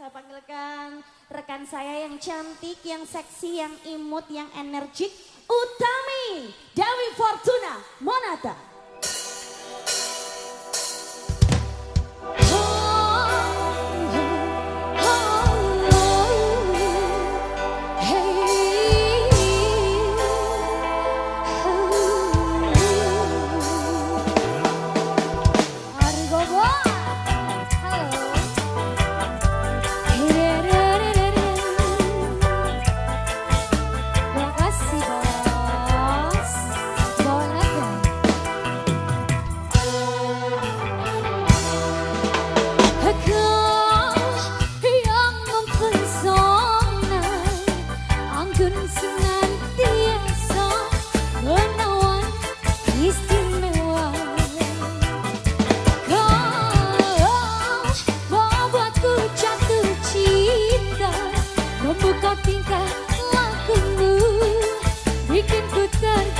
saya panggilkan rekan saya yang cantik, yang seksi, yang imut, yang energik, Utami Dewi Fortuna Monata. bikin ku terkenal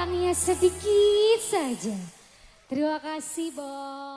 hanya sedikit saja. Terima kasih, Bos.